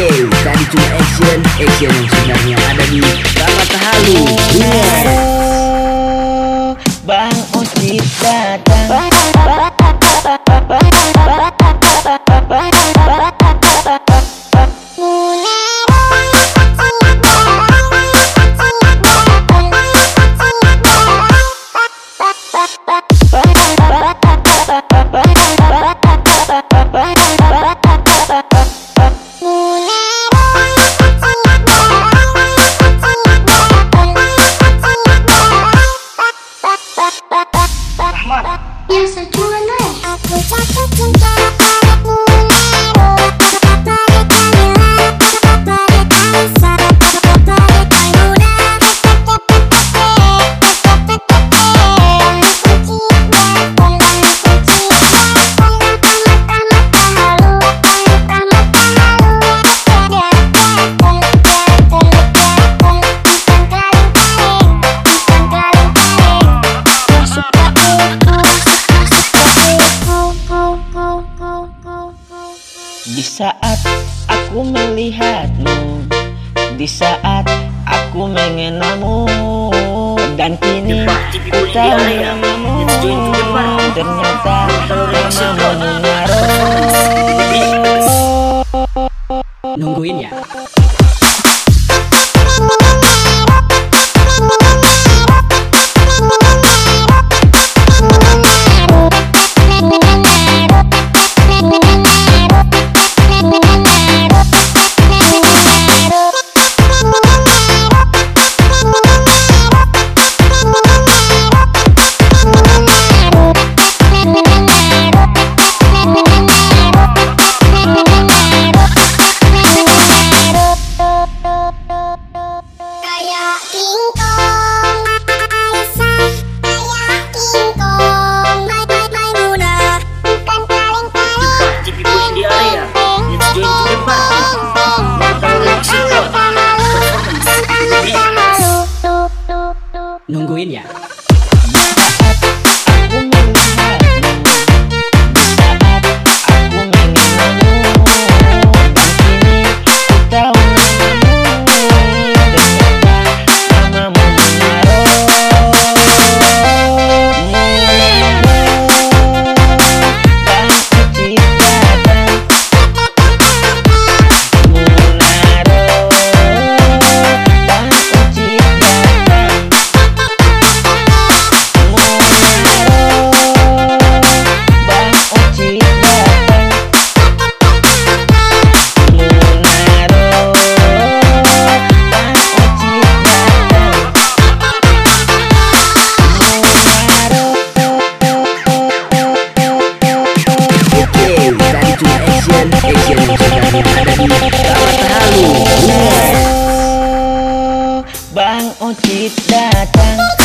Yeay, tadi cuma action, action yang sebenarnya ada di Rapat Halu. Yeah. Bang Ucip datang. Nungguin ya. Bang Ocit datang.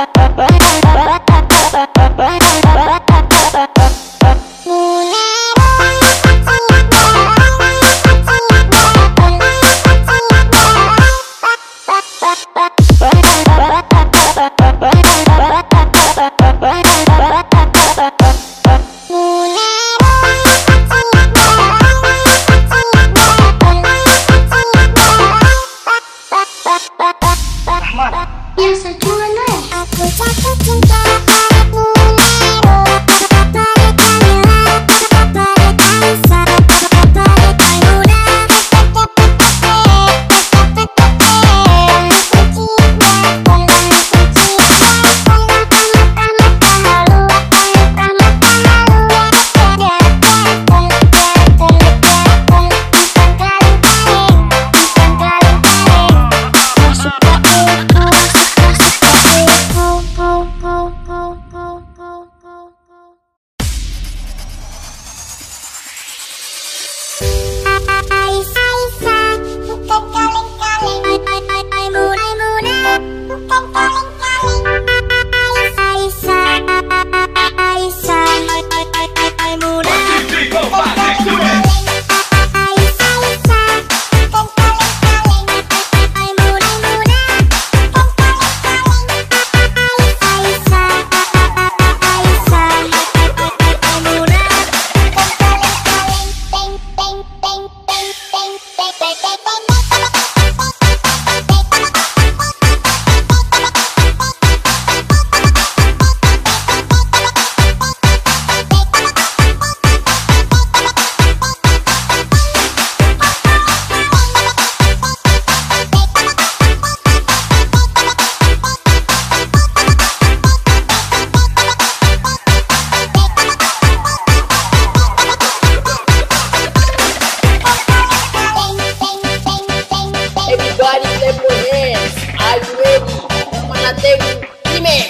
Yeah. Tadeu Primeiro.